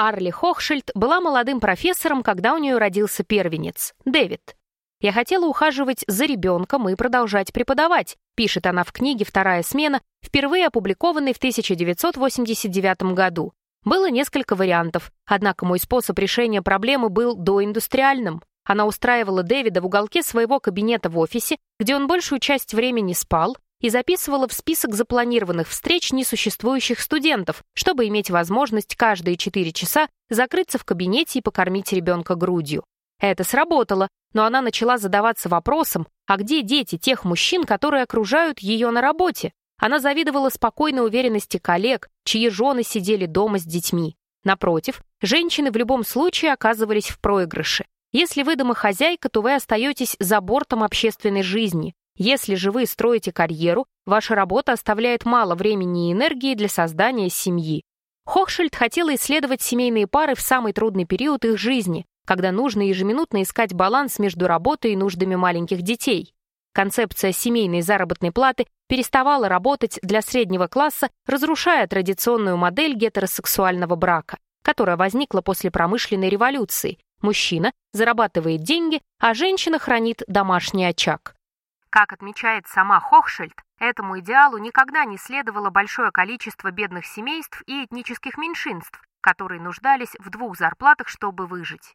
Арли Хохшильд была молодым профессором, когда у нее родился первенец, Дэвид. «Я хотела ухаживать за ребенком и продолжать преподавать», пишет она в книге «Вторая смена», впервые опубликованной в 1989 году. Было несколько вариантов, однако мой способ решения проблемы был доиндустриальным. Она устраивала Дэвида в уголке своего кабинета в офисе, где он большую часть времени спал, и записывала в список запланированных встреч несуществующих студентов, чтобы иметь возможность каждые 4 часа закрыться в кабинете и покормить ребенка грудью. Это сработало, но она начала задаваться вопросом, а где дети тех мужчин, которые окружают ее на работе? Она завидовала спокойной уверенности коллег, чьи жены сидели дома с детьми. Напротив, женщины в любом случае оказывались в проигрыше. Если вы домохозяйка, то вы остаетесь за бортом общественной жизни. Если же вы строите карьеру, ваша работа оставляет мало времени и энергии для создания семьи. Хохшильд хотела исследовать семейные пары в самый трудный период их жизни, когда нужно ежеминутно искать баланс между работой и нуждами маленьких детей. Концепция семейной заработной платы переставала работать для среднего класса, разрушая традиционную модель гетеросексуального брака, которая возникла после промышленной революции. Мужчина зарабатывает деньги, а женщина хранит домашний очаг. Как отмечает сама Хохшельд, этому идеалу никогда не следовало большое количество бедных семейств и этнических меньшинств, которые нуждались в двух зарплатах, чтобы выжить.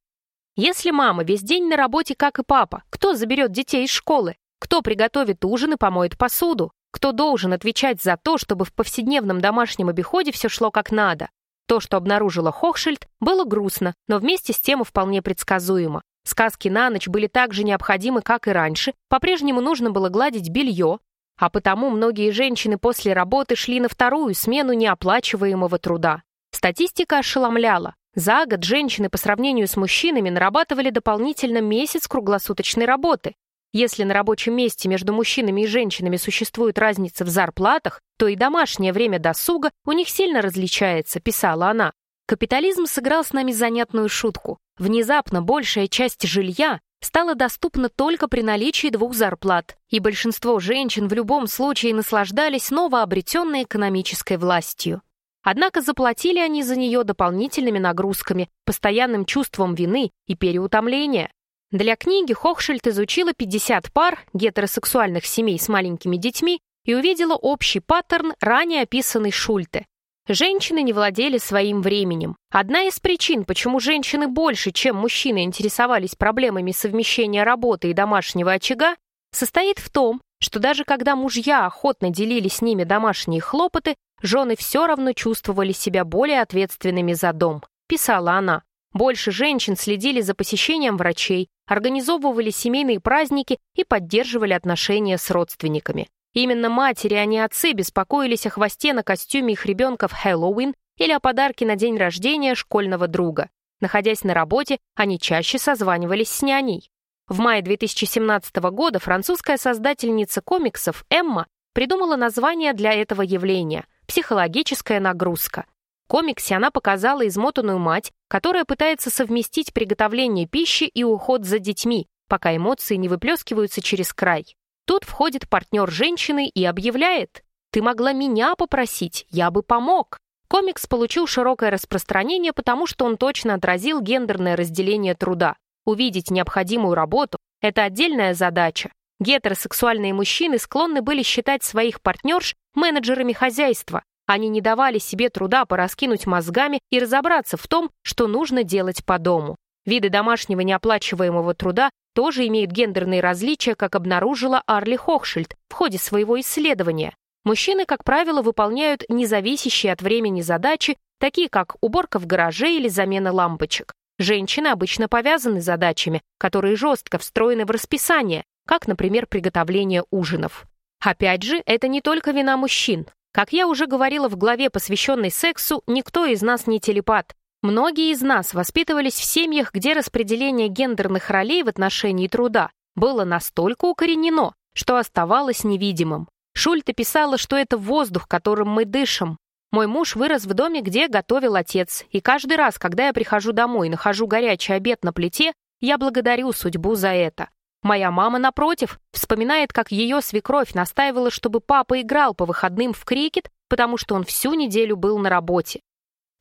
Если мама весь день на работе, как и папа, кто заберет детей из школы? Кто приготовит ужин и помоет посуду? Кто должен отвечать за то, чтобы в повседневном домашнем обиходе все шло как надо? То, что обнаружила Хохшильд, было грустно, но вместе с тем вполне предсказуемо. Сказки на ночь были так же необходимы, как и раньше, по-прежнему нужно было гладить белье, а потому многие женщины после работы шли на вторую смену неоплачиваемого труда. Статистика ошеломляла. За год женщины по сравнению с мужчинами нарабатывали дополнительно месяц круглосуточной работы. Если на рабочем месте между мужчинами и женщинами существует разница в зарплатах, то и домашнее время досуга у них сильно различается, писала она. Капитализм сыграл с нами занятную шутку. Внезапно большая часть жилья стала доступна только при наличии двух зарплат, и большинство женщин в любом случае наслаждались новообретенной экономической властью. Однако заплатили они за нее дополнительными нагрузками, постоянным чувством вины и переутомления. Для книги Хохшильд изучила 50 пар гетеросексуальных семей с маленькими детьми и увидела общий паттерн, ранее описанный Шульте. Женщины не владели своим временем. Одна из причин, почему женщины больше, чем мужчины, интересовались проблемами совмещения работы и домашнего очага, состоит в том, что даже когда мужья охотно делили с ними домашние хлопоты, жены все равно чувствовали себя более ответственными за дом, писала она. Больше женщин следили за посещением врачей, организовывали семейные праздники и поддерживали отношения с родственниками. Именно матери, а не отцы беспокоились о хвосте на костюме их ребенка в Хэллоуин или о подарке на день рождения школьного друга. Находясь на работе, они чаще созванивались с няней. В мае 2017 года французская создательница комиксов Эмма придумала название для этого явления – «психологическая нагрузка». В комиксе она показала измотанную мать, которая пытается совместить приготовление пищи и уход за детьми, пока эмоции не выплескиваются через край. Тут входит партнер женщины и объявляет «Ты могла меня попросить, я бы помог». Комикс получил широкое распространение, потому что он точно отразил гендерное разделение труда. Увидеть необходимую работу – это отдельная задача. Гетеросексуальные мужчины склонны были считать своих партнерш менеджерами хозяйства. Они не давали себе труда пораскинуть мозгами и разобраться в том, что нужно делать по дому. Виды домашнего неоплачиваемого труда тоже имеют гендерные различия, как обнаружила Арли Хохшильд в ходе своего исследования. Мужчины, как правило, выполняют независящие от времени задачи, такие как уборка в гараже или замена лампочек. Женщины обычно повязаны задачами, которые жестко встроены в расписание, как, например, приготовление ужинов. Опять же, это не только вина мужчин. Как я уже говорила в главе, посвященной сексу, никто из нас не телепат. Многие из нас воспитывались в семьях, где распределение гендерных ролей в отношении труда было настолько укоренено, что оставалось невидимым. Шульта писала, что это воздух, которым мы дышим. Мой муж вырос в доме, где готовил отец, и каждый раз, когда я прихожу домой и нахожу горячий обед на плите, я благодарю судьбу за это. Моя мама, напротив, вспоминает, как ее свекровь настаивала, чтобы папа играл по выходным в крикет, потому что он всю неделю был на работе.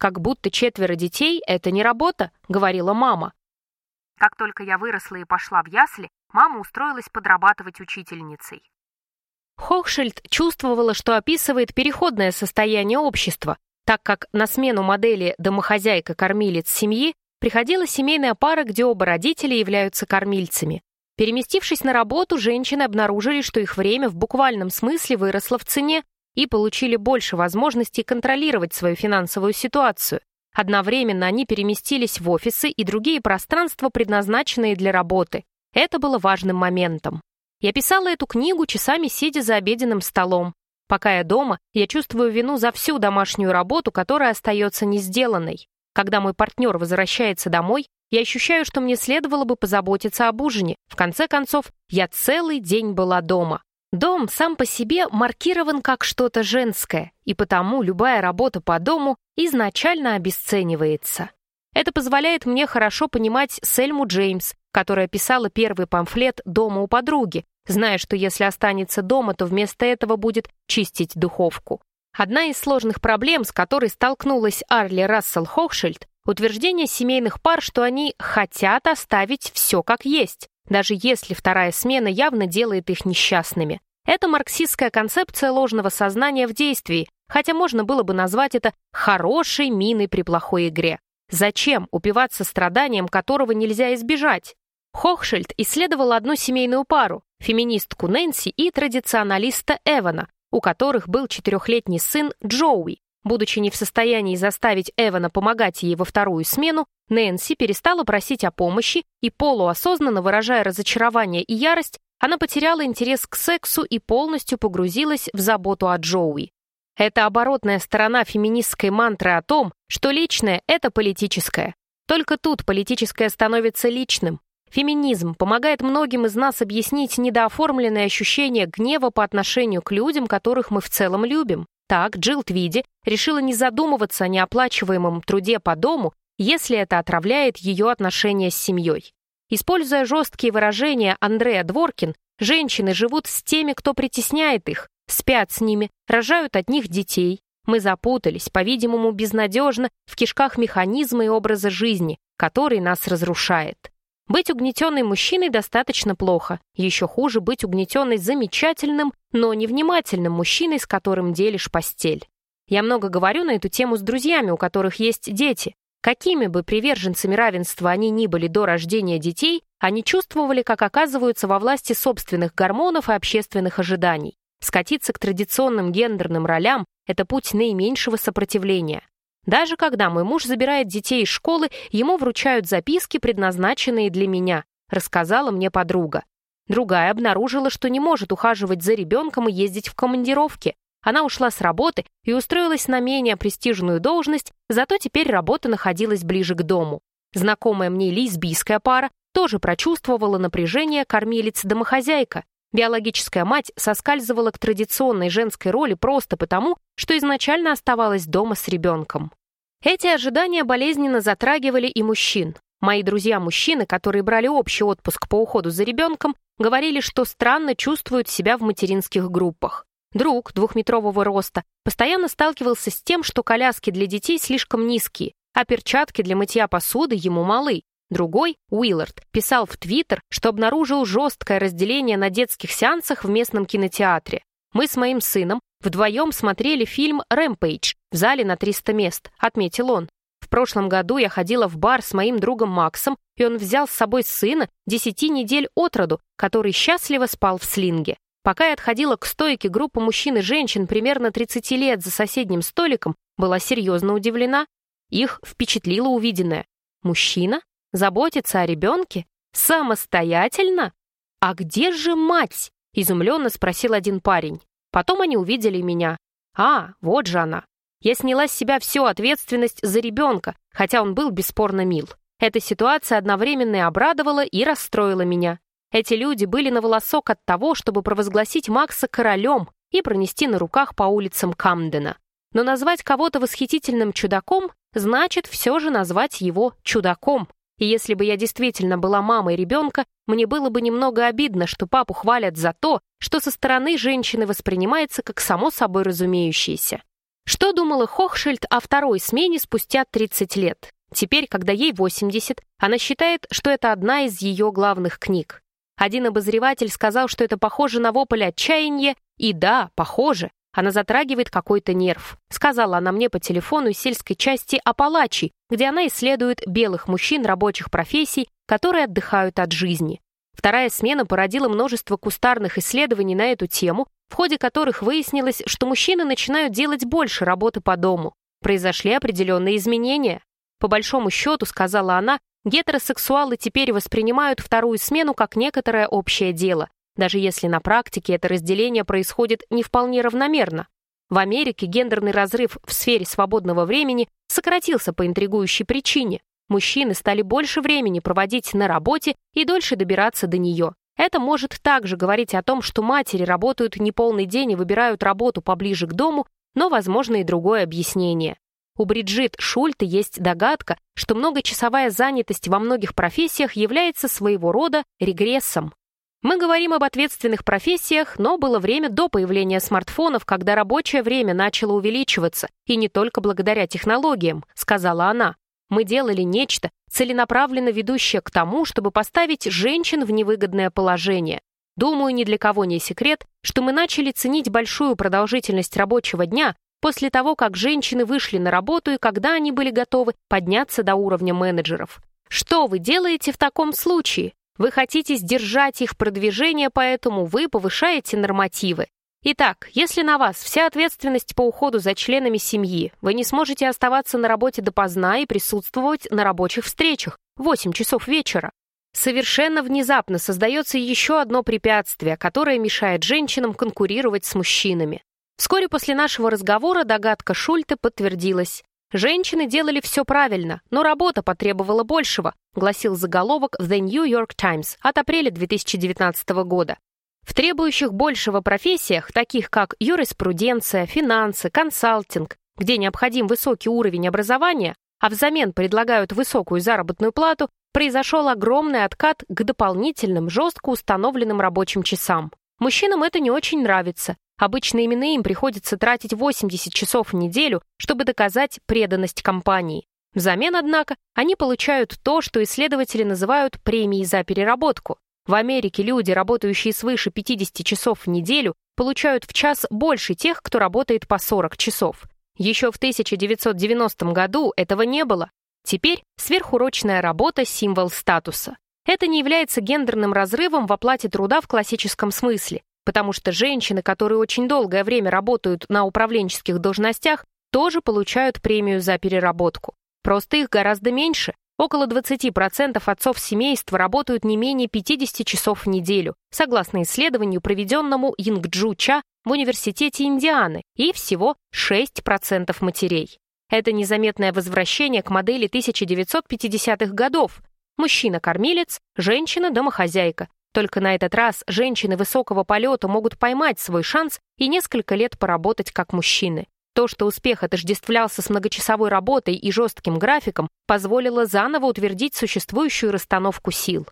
Как будто четверо детей — это не работа», — говорила мама. Как только я выросла и пошла в ясли, мама устроилась подрабатывать учительницей. Хохшильд чувствовала, что описывает переходное состояние общества, так как на смену модели «домохозяйка-кормилец семьи» приходила семейная пара, где оба родителя являются кормильцами. Переместившись на работу, женщины обнаружили, что их время в буквальном смысле выросло в цене и получили больше возможностей контролировать свою финансовую ситуацию. Одновременно они переместились в офисы и другие пространства, предназначенные для работы. Это было важным моментом. Я писала эту книгу, часами сидя за обеденным столом. Пока я дома, я чувствую вину за всю домашнюю работу, которая остается не сделанной. Когда мой партнер возвращается домой, я ощущаю, что мне следовало бы позаботиться об ужине. В конце концов, я целый день была дома. Дом сам по себе маркирован как что-то женское, и потому любая работа по дому изначально обесценивается. Это позволяет мне хорошо понимать Сельму Джеймс, которая писала первый памфлет «Дома у подруги», зная, что если останется дома, то вместо этого будет чистить духовку. Одна из сложных проблем, с которой столкнулась Арли Рассел Хохшильд, утверждение семейных пар, что они хотят оставить все как есть, даже если вторая смена явно делает их несчастными. Это марксистская концепция ложного сознания в действии, хотя можно было бы назвать это хорошей миной при плохой игре. Зачем упиваться страданием, которого нельзя избежать? Хохшильд исследовала одну семейную пару, феминистку Нэнси и традиционалиста Эвана, у которых был четырехлетний сын Джоуи. Будучи не в состоянии заставить Эвана помогать ей во вторую смену, Нэнси перестала просить о помощи и, полуосознанно выражая разочарование и ярость, она потеряла интерес к сексу и полностью погрузилась в заботу о Джоуи. Это оборотная сторона феминистской мантры о том, что личное — это политическое. Только тут политическое становится личным, Феминизм помогает многим из нас объяснить недооформленное ощущение гнева по отношению к людям, которых мы в целом любим. Так, Джилл Твиди решила не задумываться о неоплачиваемом труде по дому, если это отравляет ее отношения с семьей. Используя жесткие выражения Андрея Дворкин, женщины живут с теми, кто притесняет их, спят с ними, рожают от них детей. Мы запутались, по-видимому, безнадежно в кишках механизма и образа жизни, который нас разрушает. Быть угнетенной мужчиной достаточно плохо. Еще хуже быть угнетенной замечательным, но невнимательным мужчиной, с которым делишь постель. Я много говорю на эту тему с друзьями, у которых есть дети. Какими бы приверженцами равенства они ни были до рождения детей, они чувствовали, как оказываются во власти собственных гормонов и общественных ожиданий. Скатиться к традиционным гендерным ролям – это путь наименьшего сопротивления. Даже когда мой муж забирает детей из школы, ему вручают записки, предназначенные для меня, рассказала мне подруга. Другая обнаружила, что не может ухаживать за ребенком и ездить в командировки. Она ушла с работы и устроилась на менее престижную должность, зато теперь работа находилась ближе к дому. Знакомая мне лесбийская пара тоже прочувствовала напряжение кормилец-домохозяйка. Биологическая мать соскальзывала к традиционной женской роли просто потому, что изначально оставалась дома с ребенком. Эти ожидания болезненно затрагивали и мужчин. Мои друзья-мужчины, которые брали общий отпуск по уходу за ребенком, говорили, что странно чувствуют себя в материнских группах. Друг двухметрового роста постоянно сталкивался с тем, что коляски для детей слишком низкие, а перчатки для мытья посуды ему малы. Другой, Уиллард, писал в Твиттер, что обнаружил жесткое разделение на детских сеансах в местном кинотеатре. Мы с моим сыном вдвоем смотрели фильм «Рэмпейдж» в зале на 300 мест, отметил он. В прошлом году я ходила в бар с моим другом Максом, и он взял с собой сына 10 недель от роду, который счастливо спал в слинге. Пока я отходила к стойке, группа мужчин и женщин примерно 30 лет за соседним столиком была серьезно удивлена. Их впечатлило увиденное. Мужчина? Заботиться о ребенке? Самостоятельно? А где же мать? Изумленно спросил один парень. Потом они увидели меня. А, вот же она. Я сняла с себя всю ответственность за ребенка, хотя он был бесспорно мил. Эта ситуация одновременно и обрадовала, и расстроила меня. Эти люди были на волосок от того, чтобы провозгласить Макса королем и пронести на руках по улицам Камдена. Но назвать кого-то восхитительным чудаком значит все же назвать его чудаком. И если бы я действительно была мамой ребенка, мне было бы немного обидно, что папу хвалят за то, что со стороны женщины воспринимается как само собой разумеющееся. Что думала Хохшильд о второй смене спустя 30 лет? Теперь, когда ей 80, она считает, что это одна из ее главных книг. Один обозреватель сказал, что это похоже на вопль отчаяния, и да, похоже, она затрагивает какой-то нерв. Сказала она мне по телефону из сельской части Апалачи, где она исследует белых мужчин рабочих профессий, которые отдыхают от жизни. Вторая смена породила множество кустарных исследований на эту тему, в ходе которых выяснилось, что мужчины начинают делать больше работы по дому. Произошли определенные изменения. По большому счету, сказала она, гетеросексуалы теперь воспринимают вторую смену как некоторое общее дело, даже если на практике это разделение происходит не вполне равномерно. В Америке гендерный разрыв в сфере свободного времени сократился по интригующей причине. Мужчины стали больше времени проводить на работе и дольше добираться до нее. Это может также говорить о том, что матери работают не полный день и выбирают работу поближе к дому, но возможно и другое объяснение. У Бриджит Шульта есть догадка, что многочасовая занятость во многих профессиях является своего рода регрессом. Мы говорим об ответственных профессиях, но было время до появления смартфонов, когда рабочее время начало увеличиваться, и не только благодаря технологиям, сказала она. Мы делали нечто, целенаправленно ведущее к тому, чтобы поставить женщин в невыгодное положение. Думаю, ни для кого не секрет, что мы начали ценить большую продолжительность рабочего дня после того, как женщины вышли на работу и когда они были готовы подняться до уровня менеджеров. Что вы делаете в таком случае? Вы хотите сдержать их продвижение, поэтому вы повышаете нормативы. Итак, если на вас вся ответственность по уходу за членами семьи, вы не сможете оставаться на работе допоздна и присутствовать на рабочих встречах 8 часов вечера. Совершенно внезапно создается еще одно препятствие, которое мешает женщинам конкурировать с мужчинами. Вскоре после нашего разговора догадка Шульте подтвердилась. Женщины делали все правильно, но работа потребовала большего, гласил заголовок в The New York Times от апреля 2019 года. В требующих большего профессиях, таких как юриспруденция, финансы, консалтинг, где необходим высокий уровень образования, а взамен предлагают высокую заработную плату, произошел огромный откат к дополнительным, жестко установленным рабочим часам. Мужчинам это не очень нравится, Обычно именно им приходится тратить 80 часов в неделю, чтобы доказать преданность компании. Взамен, однако, они получают то, что исследователи называют премией за переработку. В Америке люди, работающие свыше 50 часов в неделю, получают в час больше тех, кто работает по 40 часов. Еще в 1990 году этого не было. Теперь сверхурочная работа – символ статуса. Это не является гендерным разрывом в оплате труда в классическом смысле потому что женщины, которые очень долгое время работают на управленческих должностях, тоже получают премию за переработку. Просто их гораздо меньше. Около 20% отцов семейства работают не менее 50 часов в неделю, согласно исследованию, проведенному Ингджу Ча в Университете Индианы, и всего 6% матерей. Это незаметное возвращение к модели 1950-х годов. Мужчина-кормилец, женщина-домохозяйка, только на этот раз женщины высокого полета могут поймать свой шанс и несколько лет поработать как мужчины. То, что успех отождествлялся с многочасовой работой и жестким графиком, позволило заново утвердить существующую расстановку сил.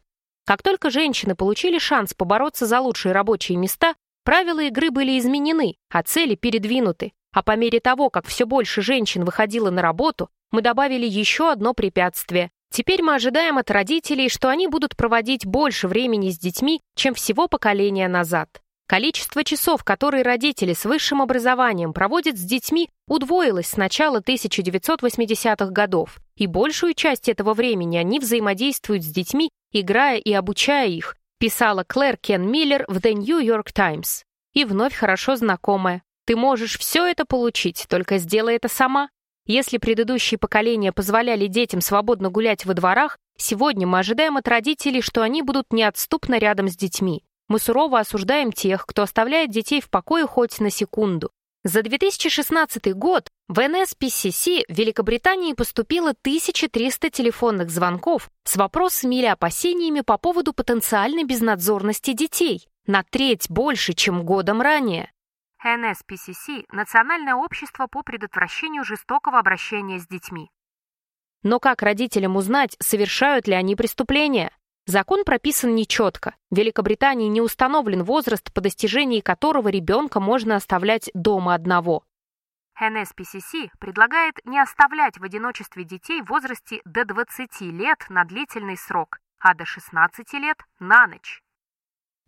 Как только женщины получили шанс побороться за лучшие рабочие места, правила игры были изменены, а цели передвинуты. А по мере того, как все больше женщин выходило на работу, мы добавили еще одно препятствие Теперь мы ожидаем от родителей, что они будут проводить больше времени с детьми, чем всего поколения назад. Количество часов, которые родители с высшим образованием проводят с детьми, удвоилось с начала 1980-х годов, и большую часть этого времени они взаимодействуют с детьми, играя и обучая их, писала Клэр Кен Миллер в The New York Times. И вновь хорошо знакомая. Ты можешь все это получить, только сделай это сама. Если предыдущие поколения позволяли детям свободно гулять во дворах, сегодня мы ожидаем от родителей, что они будут неотступно рядом с детьми. Мы сурово осуждаем тех, кто оставляет детей в покое хоть на секунду. За 2016 год в NSPCC в Великобритании поступило 1300 телефонных звонков с вопросами или опасениями по поводу потенциальной безнадзорности детей, на треть больше, чем годом ранее. NSPCC – Национальное общество по предотвращению жестокого обращения с детьми. Но как родителям узнать, совершают ли они преступления? Закон прописан нечетко. В Великобритании не установлен возраст, по достижении которого ребенка можно оставлять дома одного. NSPCC предлагает не оставлять в одиночестве детей в возрасте до 20 лет на длительный срок, а до 16 лет на ночь.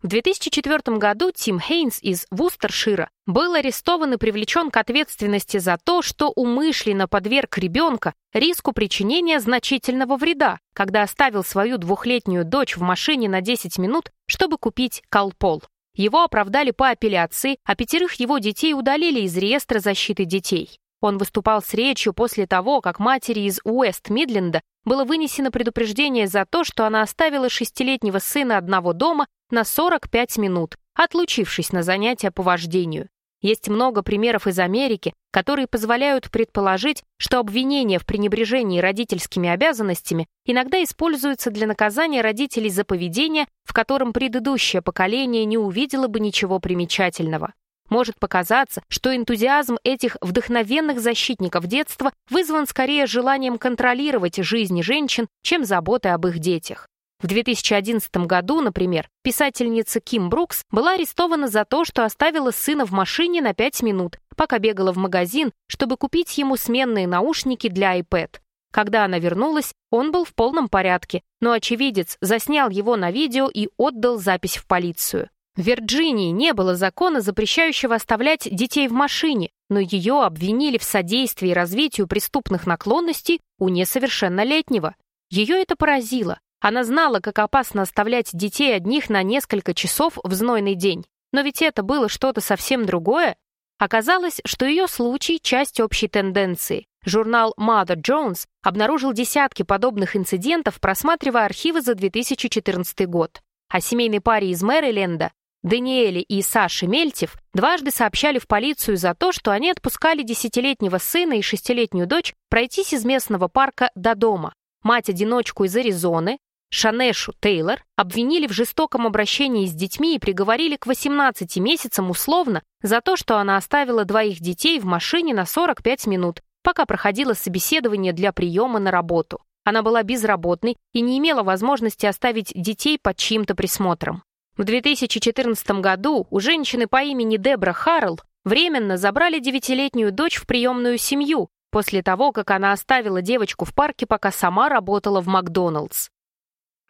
В 2004 году Тим Хейнс из Вустершира был арестован и привлечен к ответственности за то, что умышленно подверг ребенка риску причинения значительного вреда, когда оставил свою двухлетнюю дочь в машине на 10 минут, чтобы купить колпол. Его оправдали по апелляции, а пятерых его детей удалили из реестра защиты детей. Он выступал с речью после того, как матери из Уэст-Мидленда было вынесено предупреждение за то, что она оставила шестилетнего сына одного дома на 45 минут, отлучившись на занятия по вождению. Есть много примеров из Америки, которые позволяют предположить, что обвинение в пренебрежении родительскими обязанностями иногда используется для наказания родителей за поведение, в котором предыдущее поколение не увидело бы ничего примечательного. Может показаться, что энтузиазм этих вдохновенных защитников детства вызван скорее желанием контролировать жизни женщин, чем заботой об их детях. В 2011 году, например, писательница Ким Брукс была арестована за то, что оставила сына в машине на 5 минут, пока бегала в магазин, чтобы купить ему сменные наушники для iPad. Когда она вернулась, он был в полном порядке, но очевидец заснял его на видео и отдал запись в полицию. В Вирджинии не было закона, запрещающего оставлять детей в машине, но ее обвинили в содействии развитию преступных наклонностей у несовершеннолетнего. Ее это поразило. Она знала, как опасно оставлять детей одних на несколько часов в знойный день. Но ведь это было что-то совсем другое. Оказалось, что ее случай — часть общей тенденции. Журнал Mother Jones обнаружил десятки подобных инцидентов, просматривая архивы за 2014 год. О семейной паре из Мэриленда, Даниэле и Саше Мельтев, дважды сообщали в полицию за то, что они отпускали десятилетнего сына и шестилетнюю дочь пройтись из местного парка до дома. Мать-одиночку из Аризоны, Шанешу Тейлор обвинили в жестоком обращении с детьми и приговорили к 18 месяцам условно за то, что она оставила двоих детей в машине на 45 минут, пока проходило собеседование для приема на работу. Она была безработной и не имела возможности оставить детей под чьим-то присмотром. В 2014 году у женщины по имени Дебра Харрелл временно забрали девятилетнюю дочь в приемную семью после того, как она оставила девочку в парке, пока сама работала в Макдоналдс.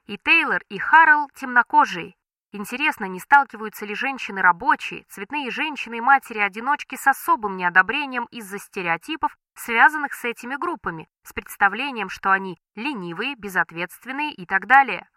И Тейлор, и Харрелл темнокожие. Интересно, не сталкиваются ли женщины рабочие, цветные женщины и матери-одиночки с особым неодобрением из-за стереотипов, связанных с этими группами, с представлением, что они ленивые, безответственные и так далее.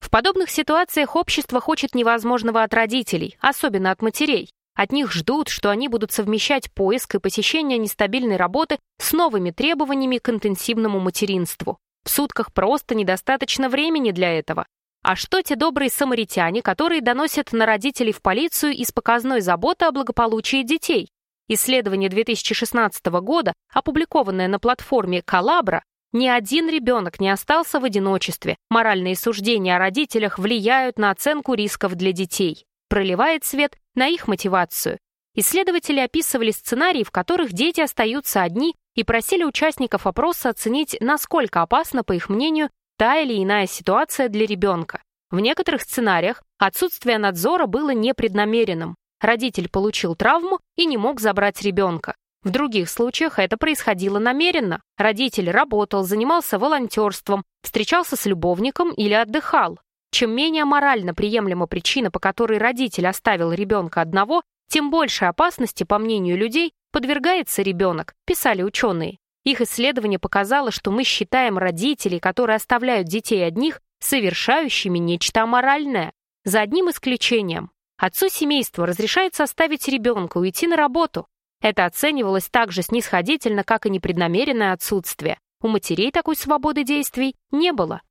В подобных ситуациях общество хочет невозможного от родителей, особенно от матерей. От них ждут, что они будут совмещать поиск и посещение нестабильной работы с новыми требованиями к интенсивному материнству. В сутках просто недостаточно времени для этого. А что те добрые самаритяне, которые доносят на родителей в полицию из показной заботы о благополучии детей? Исследование 2016 года, опубликованное на платформе «Калабра», ни один ребенок не остался в одиночестве. Моральные суждения о родителях влияют на оценку рисков для детей. Проливает свет на их мотивацию. Исследователи описывали сценарии, в которых дети остаются одни и просили участников опроса оценить, насколько опасна, по их мнению, та или иная ситуация для ребенка. В некоторых сценариях отсутствие надзора было непреднамеренным. Родитель получил травму и не мог забрать ребенка. В других случаях это происходило намеренно. Родитель работал, занимался волонтерством, встречался с любовником или отдыхал. Чем менее морально приемлема причина, по которой родитель оставил ребенка одного, тем больше опасности, по мнению людей, подвергается ребенок, писали ученые. Их исследование показало, что мы считаем родителей, которые оставляют детей одних, совершающими нечто аморальное. За одним исключением. Отцу семейства разрешается оставить ребенка уйти на работу. Это оценивалось так же снисходительно, как и непреднамеренное отсутствие. У матерей такой свободы действий не было.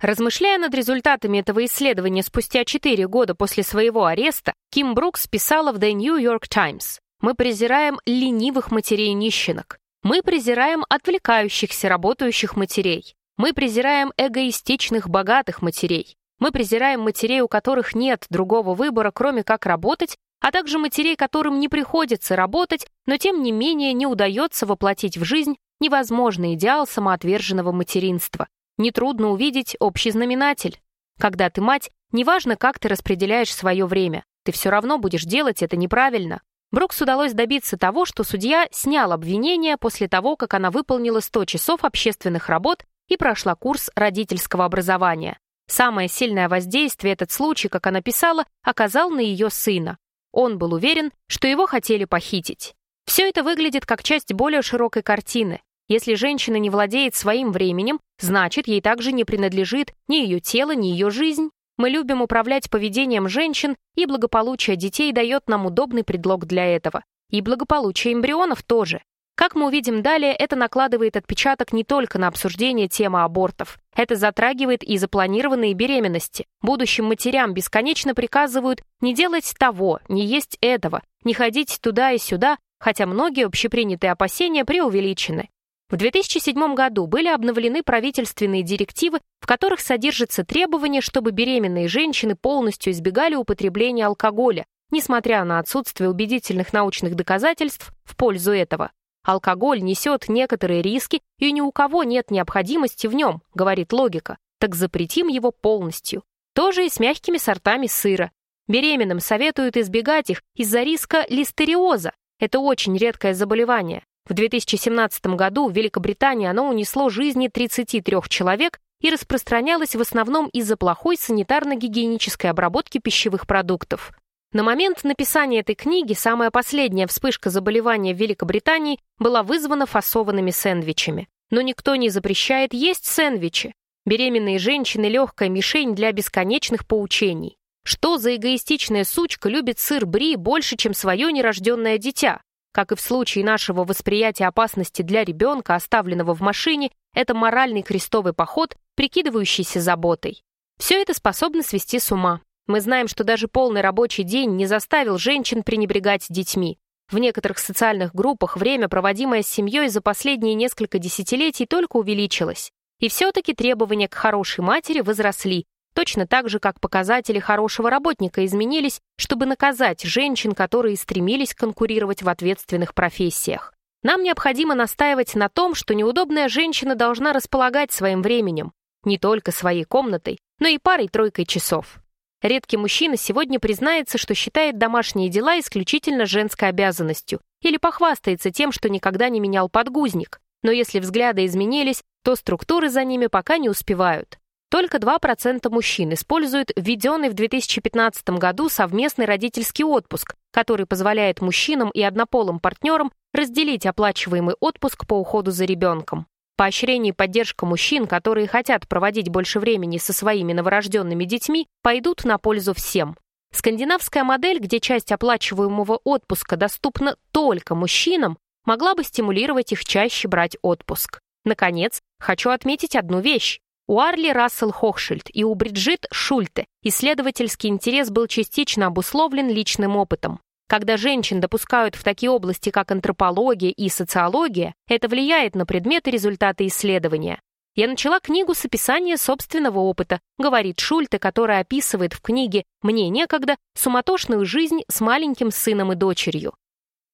Размышляя над результатами этого исследования спустя 4 года после своего ареста, Ким Брукс писала в The New York Times «Мы презираем ленивых матерей-нищенок. Мы презираем отвлекающихся работающих матерей. Мы презираем эгоистичных богатых матерей. Мы презираем матерей, у которых нет другого выбора, кроме как работать, а также матерей, которым не приходится работать, но тем не менее не удается воплотить в жизнь невозможный идеал самоотверженного материнства. Нетрудно увидеть общий знаменатель. Когда ты мать, неважно, как ты распределяешь свое время, ты все равно будешь делать это неправильно. Брукс удалось добиться того, что судья снял обвинение после того, как она выполнила 100 часов общественных работ и прошла курс родительского образования. Самое сильное воздействие этот случай, как она писала, оказал на ее сына. Он был уверен, что его хотели похитить. Все это выглядит как часть более широкой картины. Если женщина не владеет своим временем, значит, ей также не принадлежит ни ее тело, ни ее жизнь. Мы любим управлять поведением женщин, и благополучие детей дает нам удобный предлог для этого. И благополучие эмбрионов тоже. Как мы увидим далее, это накладывает отпечаток не только на обсуждение темы абортов. Это затрагивает и запланированные беременности. Будущим матерям бесконечно приказывают не делать того, не есть этого, не ходить туда и сюда, хотя многие общепринятые опасения преувеличены. В 2007 году были обновлены правительственные директивы, в которых содержится требование, чтобы беременные женщины полностью избегали употребления алкоголя, несмотря на отсутствие убедительных научных доказательств в пользу этого. Алкоголь несет некоторые риски, и ни у кого нет необходимости в нем, говорит логика, так запретим его полностью. Тоже и с мягкими сортами сыра. Беременным советуют избегать их из-за риска листериоза. Это очень редкое заболевание. В 2017 году в Великобритании оно унесло жизни 33 человек и распространялось в основном из-за плохой санитарно-гигиенической обработки пищевых продуктов. На момент написания этой книги самая последняя вспышка заболевания в Великобритании была вызвана фасованными сэндвичами. Но никто не запрещает есть сэндвичи. Беременные женщины – легкая мишень для бесконечных поучений. Что за эгоистичная сучка любит сыр бри больше, чем свое нерожденное дитя? Как и в случае нашего восприятия опасности для ребенка, оставленного в машине, это моральный крестовый поход, прикидывающийся заботой. Все это способно свести с ума. Мы знаем, что даже полный рабочий день не заставил женщин пренебрегать детьми. В некоторых социальных группах время, проводимое с семьей за последние несколько десятилетий, только увеличилось. И все-таки требования к хорошей матери возросли, Точно так же, как показатели хорошего работника изменились, чтобы наказать женщин, которые стремились конкурировать в ответственных профессиях. Нам необходимо настаивать на том, что неудобная женщина должна располагать своим временем, не только своей комнатой, но и парой-тройкой часов. Редкий мужчина сегодня признается, что считает домашние дела исключительно женской обязанностью или похвастается тем, что никогда не менял подгузник. Но если взгляды изменились, то структуры за ними пока не успевают. Только 2% мужчин используют введенный в 2015 году совместный родительский отпуск, который позволяет мужчинам и однополым партнерам разделить оплачиваемый отпуск по уходу за ребенком. Поощрение и поддержка мужчин, которые хотят проводить больше времени со своими новорожденными детьми, пойдут на пользу всем. Скандинавская модель, где часть оплачиваемого отпуска доступна только мужчинам, могла бы стимулировать их чаще брать отпуск. Наконец, хочу отметить одну вещь. У Арли Рассел Хохшильд и у Бриджит Шульте исследовательский интерес был частично обусловлен личным опытом. Когда женщин допускают в такие области, как антропология и социология, это влияет на предметы результаты исследования. Я начала книгу с описания собственного опыта, говорит Шульте, которая описывает в книге «Мне некогда» суматошную жизнь с маленьким сыном и дочерью.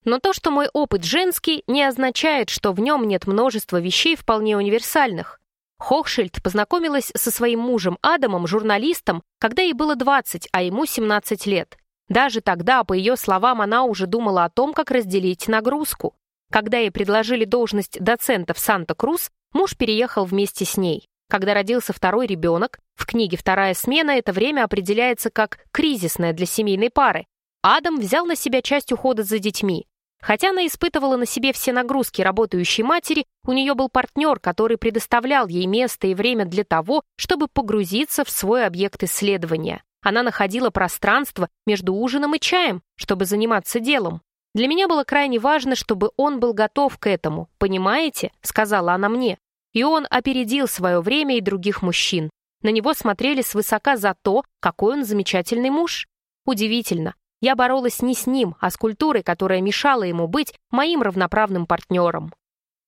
Но то, что мой опыт женский, не означает, что в нем нет множества вещей вполне универсальных. Хохшильд познакомилась со своим мужем Адамом, журналистом, когда ей было 20, а ему 17 лет. Даже тогда, по ее словам, она уже думала о том, как разделить нагрузку. Когда ей предложили должность доцента в Санта-Крус, муж переехал вместе с ней. Когда родился второй ребенок, в книге «Вторая смена» это время определяется как кризисное для семейной пары. Адам взял на себя часть ухода за детьми. Хотя она испытывала на себе все нагрузки работающей матери, у нее был партнер, который предоставлял ей место и время для того, чтобы погрузиться в свой объект исследования. Она находила пространство между ужином и чаем, чтобы заниматься делом. Для меня было крайне важно, чтобы он был готов к этому, понимаете?» — сказала она мне. И он опередил свое время и других мужчин. На него смотрели свысока за то, какой он замечательный муж. Удивительно, я боролась не с ним, а с культурой, которая мешала ему быть моим равноправным партнером.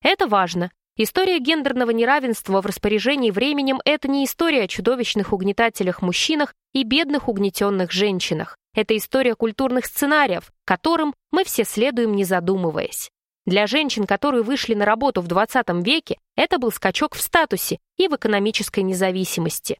Это важно. История гендерного неравенства в распоряжении временем – это не история о чудовищных угнетателях-мужчинах и бедных угнетенных женщинах. Это история культурных сценариев, которым мы все следуем, не задумываясь. Для женщин, которые вышли на работу в 20 веке, это был скачок в статусе и в экономической независимости.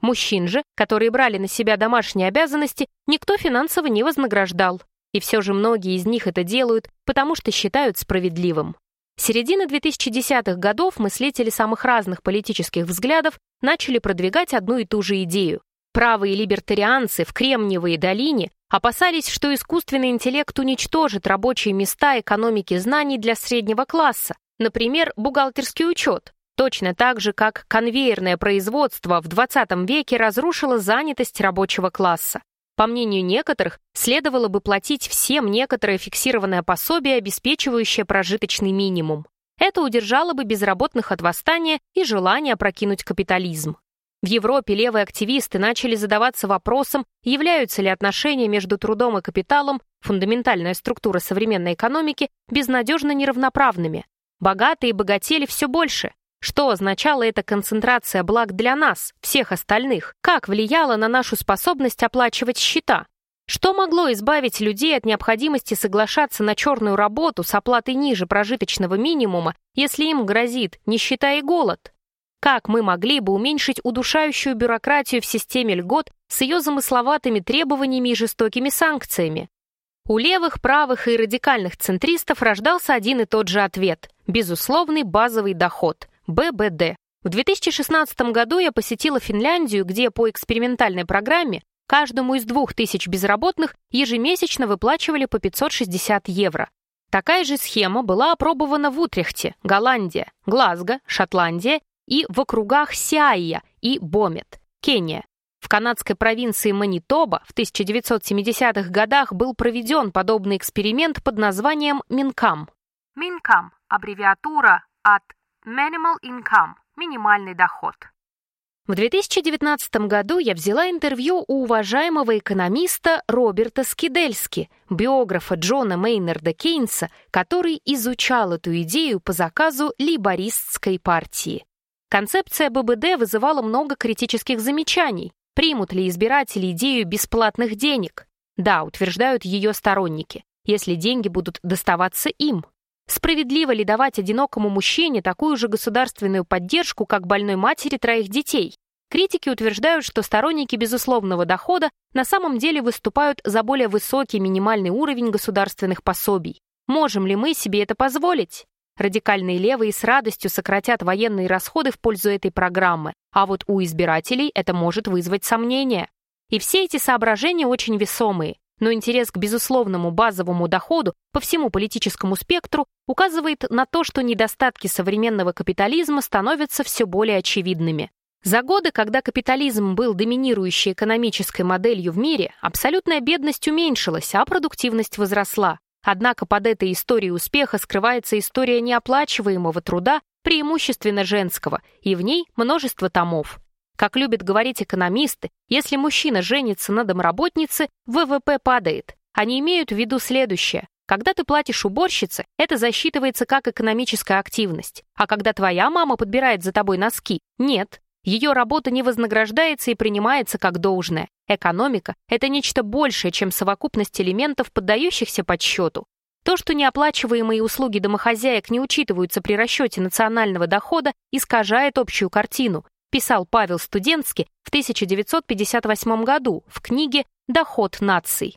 Мужчин же, которые брали на себя домашние обязанности, никто финансово не вознаграждал. и все же многие из них это делают, потому что считают справедливым. С середины 2010-х годов мыслители самых разных политических взглядов начали продвигать одну и ту же идею. Правые либертарианцы в Кремниевой долине опасались, что искусственный интеллект уничтожит рабочие места экономики знаний для среднего класса, например, бухгалтерский учет, точно так же, как конвейерное производство в 20 веке разрушило занятость рабочего класса. По мнению некоторых, следовало бы платить всем некоторое фиксированное пособие, обеспечивающее прожиточный минимум. Это удержало бы безработных от восстания и желания прокинуть капитализм. В Европе левые активисты начали задаваться вопросом, являются ли отношения между трудом и капиталом, фундаментальная структура современной экономики, безнадежно неравноправными. Богатые богатели все больше, что означала эта концентрация благ для нас, всех остальных? Как влияла на нашу способность оплачивать счета? Что могло избавить людей от необходимости соглашаться на черную работу с оплатой ниже прожиточного минимума, если им грозит нищета и голод? Как мы могли бы уменьшить удушающую бюрократию в системе льгот с ее замысловатыми требованиями и жестокими санкциями? У левых, правых и радикальных центристов рождался один и тот же ответ – безусловный базовый доход – ББД. В 2016 году я посетила Финляндию, где по экспериментальной программе каждому из двух тысяч безработных ежемесячно выплачивали по 560 евро. Такая же схема была опробована в Утрехте, Голландия, Глазго, Шотландия и в округах Сиайя и Бомет, Кения. В канадской провинции Манитоба в 1970-х годах был проведен подобный эксперимент под названием Минкам. Минкам – аббревиатура от Minimal Income – минимальный доход. В 2019 году я взяла интервью у уважаемого экономиста Роберта Скидельски, биографа Джона Мейнарда Кейнса, который изучал эту идею по заказу лейбористской партии. Концепция ББД вызывала много критических замечаний. Примут ли избиратели идею бесплатных денег? Да, утверждают ее сторонники, если деньги будут доставаться им. Справедливо ли давать одинокому мужчине такую же государственную поддержку, как больной матери троих детей? Критики утверждают, что сторонники безусловного дохода на самом деле выступают за более высокий минимальный уровень государственных пособий. Можем ли мы себе это позволить? Радикальные левые с радостью сократят военные расходы в пользу этой программы, а вот у избирателей это может вызвать сомнения. И все эти соображения очень весомые но интерес к безусловному базовому доходу по всему политическому спектру указывает на то, что недостатки современного капитализма становятся все более очевидными. За годы, когда капитализм был доминирующей экономической моделью в мире, абсолютная бедность уменьшилась, а продуктивность возросла. Однако под этой историей успеха скрывается история неоплачиваемого труда, преимущественно женского, и в ней множество томов. Как любят говорить экономисты, если мужчина женится на домработнице, ВВП падает. Они имеют в виду следующее. Когда ты платишь уборщице, это засчитывается как экономическая активность. А когда твоя мама подбирает за тобой носки, нет. Ее работа не вознаграждается и принимается как должное. Экономика – это нечто большее, чем совокупность элементов, поддающихся подсчету. То, что неоплачиваемые услуги домохозяек не учитываются при расчете национального дохода, искажает общую картину, писал Павел Студентский в 1958 году в книге «Доход наций».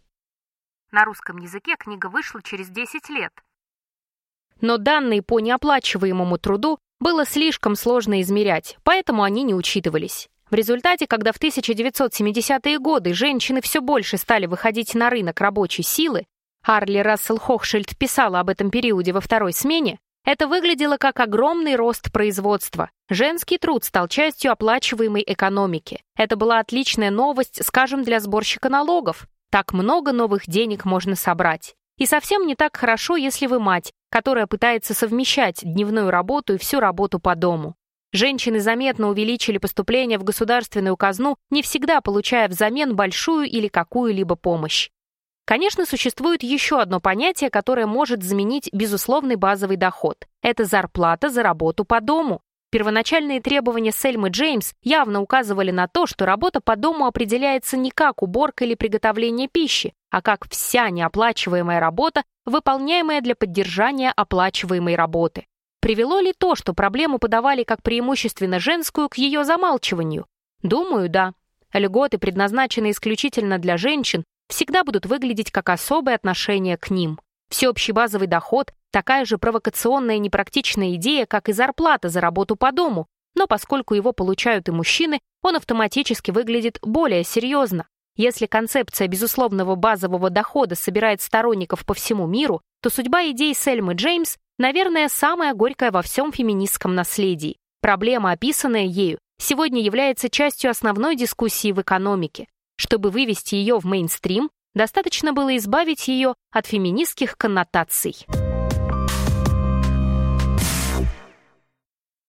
На русском языке книга вышла через 10 лет. Но данные по неоплачиваемому труду было слишком сложно измерять, поэтому они не учитывались. В результате, когда в 1970-е годы женщины все больше стали выходить на рынок рабочей силы, Арли Рассел Хохшильд писала об этом периоде во второй смене, это выглядело как огромный рост производства. Женский труд стал частью оплачиваемой экономики. Это была отличная новость, скажем, для сборщика налогов. Так много новых денег можно собрать. И совсем не так хорошо, если вы мать, которая пытается совмещать дневную работу и всю работу по дому. Женщины заметно увеличили поступления в государственную казну, не всегда получая взамен большую или какую-либо помощь. Конечно, существует еще одно понятие, которое может заменить безусловный базовый доход. Это зарплата за работу по дому. Первоначальные требования Сельмы Джеймс явно указывали на то, что работа по дому определяется не как уборка или приготовление пищи, а как вся неоплачиваемая работа, выполняемая для поддержания оплачиваемой работы. Привело ли то, что проблему подавали как преимущественно женскую, к ее замалчиванию? Думаю, да. Льготы, предназначенные исключительно для женщин, всегда будут выглядеть как особое отношение к ним. Всеобщий базовый доход – такая же провокационная и непрактичная идея, как и зарплата за работу по дому, но поскольку его получают и мужчины, он автоматически выглядит более серьезно. Если концепция безусловного базового дохода собирает сторонников по всему миру, то судьба идей Сельмы Джеймс, наверное, самая горькая во всем феминистском наследии. Проблема, описанная ею, сегодня является частью основной дискуссии в экономике. Чтобы вывести ее в мейнстрим, достаточно было избавить ее от феминистских коннотаций.